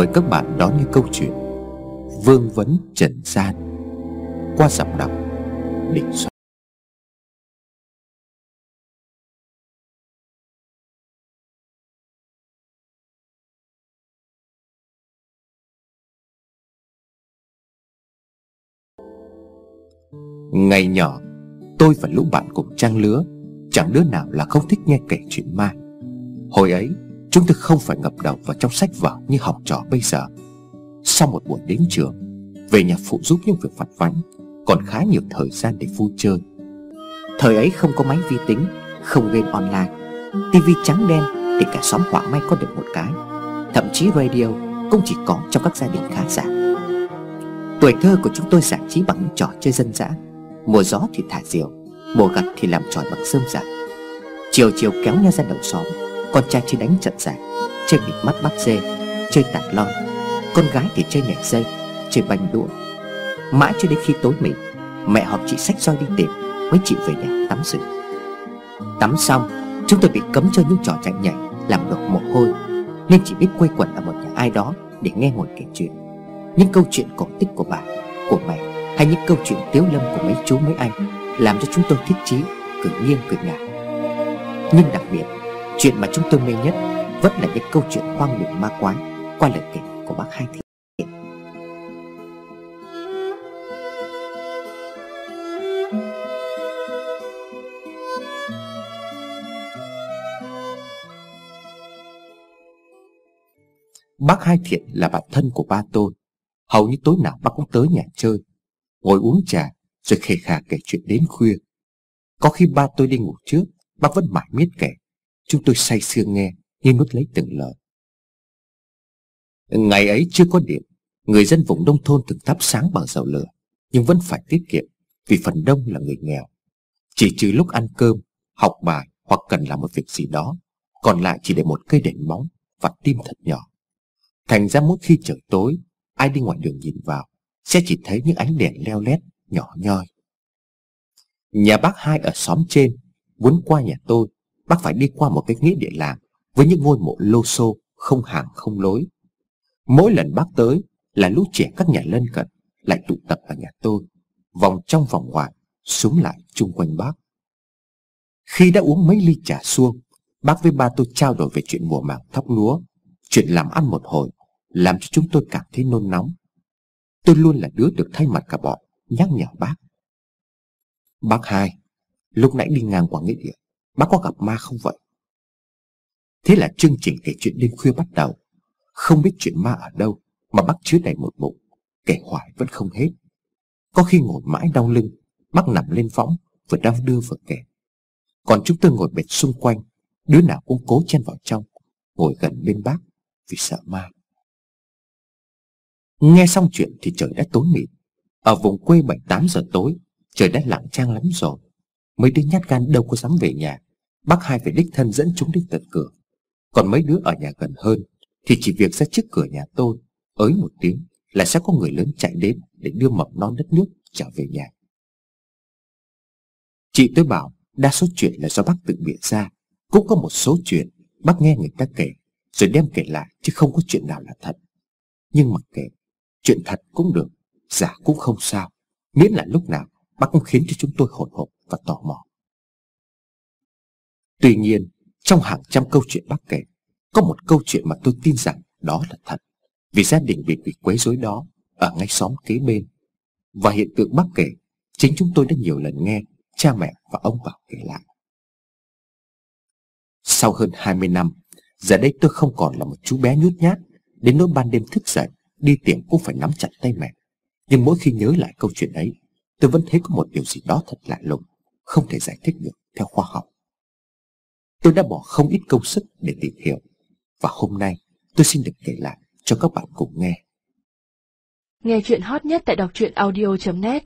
Mời các bạn đón nghe câu chuyện Vương vấn Trần Gian Qua giọng đọc Định Soạn. Ngày nhỏ, Tôi và lũ bạn cùng trang lứa, Chẳng đứa nào là không thích nghe kể chuyện ma. Hồi ấy Chúng tôi không phải ngập đầu vào trong sách vở như học trò bây giờ. Sau một buổi đến trường, Về nhà phụ giúp những việc vặt vãnh, Còn khá nhiều thời gian để vui chơi. Thời ấy không có máy vi tính, Không game online tivi trắng đen thì cả xóm họa may có được một cái. Thậm chí radio cũng chỉ có trong các gia đình khá giả. Tuổi thơ của chúng tôi giải trí bằng những trò chơi dân dã. Mùa gió thì thả diều, Mùa gặt thì làm tròi bằng sơm giả Chiều chiều kéo nhau ra đầu xóm con trai chơi đánh trận giả Chơi bịt mắt bắt dê, Chơi tạt lon. Con gái thì chơi nhảy dây, Chơi banh đũa. Mãi cho đến khi tối mịt, Mẹ họp chị sách roi đi tìm, Mới chịu về nhà tắm rửa. Tắm xong, Chúng tôi bị cấm chơi những trò chạy nhảy, Làm đổ mồ hôi, Nên chỉ biết quây quần ở một nhà ai đó Để nghe ngồi kể chuyện. Những câu chuyện cổ tích của bà, Của mẹ, Hay những câu chuyện tiếu lâm của mấy chú mấy anh, Làm cho chúng tôi thích chí Cười nghiêng cười ngả. Nhưng đặc biệt Chuyện mà chúng tôi mê nhất Vẫn là những câu chuyện hoang đường ma quái Qua lời kể của bác Hai Thiện. Bác Hai Thiện là bạn thân của ba tôi. Hầu như tối nào bác cũng tới nhà chơi, Ngồi uống trà Rồi khề khà kể chuyện đến khuya. Có khi ba tôi đi ngủ trước, Bác vẫn mãi miết kể. Chúng tôi say sưa nghe như nuốt lấy từng lời. Ngày ấy chưa có điện Người dân vùng nông thôn thường thắp sáng bằng dầu lửa Nhưng vẫn phải tiết kiệm Vì phần đông là người nghèo. Chỉ trừ lúc ăn cơm, học bài Hoặc cần làm một việc gì đó Còn lại chỉ để một cây đèn bóng Và tim thật nhỏ. Thành ra mỗi khi trời tối Ai đi ngoài đường nhìn vào Sẽ chỉ thấy những ánh đèn leo lét nhỏ nhoi. Nhà bác hai ở xóm trên Muốn qua nhà tôi Bác phải đi qua một cái nghĩa địa làng Với những ngôi mộ lô xô, Không hàng, không lối. Mỗi lần bác tới là lũ trẻ các nhà lân cận Lại tụ tập ở nhà tôi, Vòng trong vòng ngoài Súng lại chung quanh bác. Khi đã uống mấy ly trà xuông, Bác với ba tôi trao đổi về chuyện mùa màng thóc lúa, Chuyện làm ăn một hồi, Làm cho chúng tôi cảm thấy nôn nóng. Tôi luôn là đứa được thay mặt cả bọn, Nhắc nhở bác. Bác hai, Lúc nãy đi ngang qua nghĩa địa Bác có gặp ma không vậy? Thế là chương trình kể chuyện đêm khuya bắt đầu. Không biết chuyện ma ở đâu, Mà bác chứa đầy một bụng, Kể hoài vẫn không hết. Có khi ngồi mãi đau lưng, Bác nằm lên võng Vừa đau đưa vừa kể. Còn chúng tôi ngồi bệt xung quanh, Đứa nào cũng cố chen vào trong, Ngồi gần bên bác vì sợ ma. Nghe xong chuyện thì trời đã tối mịt. Ở vùng quê 7-8 giờ tối, Trời đã lặng trang lắm rồi. Mấy đứa nhát gan đâu có dám về nhà. Bác hai phải đích thân dẫn chúng đến tận cửa. Còn mấy đứa ở nhà gần hơn, Thì chỉ việc ra trước cửa nhà tôi, Ới một tiếng là sẽ có người lớn chạy đến Để đưa mầm non đất nước trở về nhà. Chị tôi bảo Đa số chuyện là do bác tự bịa ra. Cũng có một số chuyện Bác nghe người ta kể, Rồi đem kể lại chứ không có chuyện nào là thật. Nhưng mặc kệ Chuyện thật cũng được, Giả cũng không sao. Miễn là lúc nào Bác cũng khiến cho chúng tôi hồi hộp và tò mò Tuy nhiên, trong hàng trăm câu chuyện bác kể, có một câu chuyện mà tôi tin rằng đó là thật. Vì gia đình bị quỷ quấy rối đó ở ngay xóm kế bên. Và hiện tượng bác kể, chính chúng tôi đã nhiều lần nghe cha mẹ và ông bảo kể lại. Sau hơn 20 năm, giờ đây tôi không còn là một chú bé nhút nhát, đến nỗi ban đêm thức dậy, đi tiệm cũng phải nắm chặt tay mẹ. Nhưng mỗi khi nhớ lại câu chuyện ấy, tôi vẫn thấy có một điều gì đó thật lạ lùng, không thể giải thích được theo khoa học. Tôi đã bỏ không ít công sức để tìm hiểu, Và hôm nay tôi xin được kể lại cho các bạn cùng nghe. Nghe chuyện hot nhất tại đọc truyện audio.net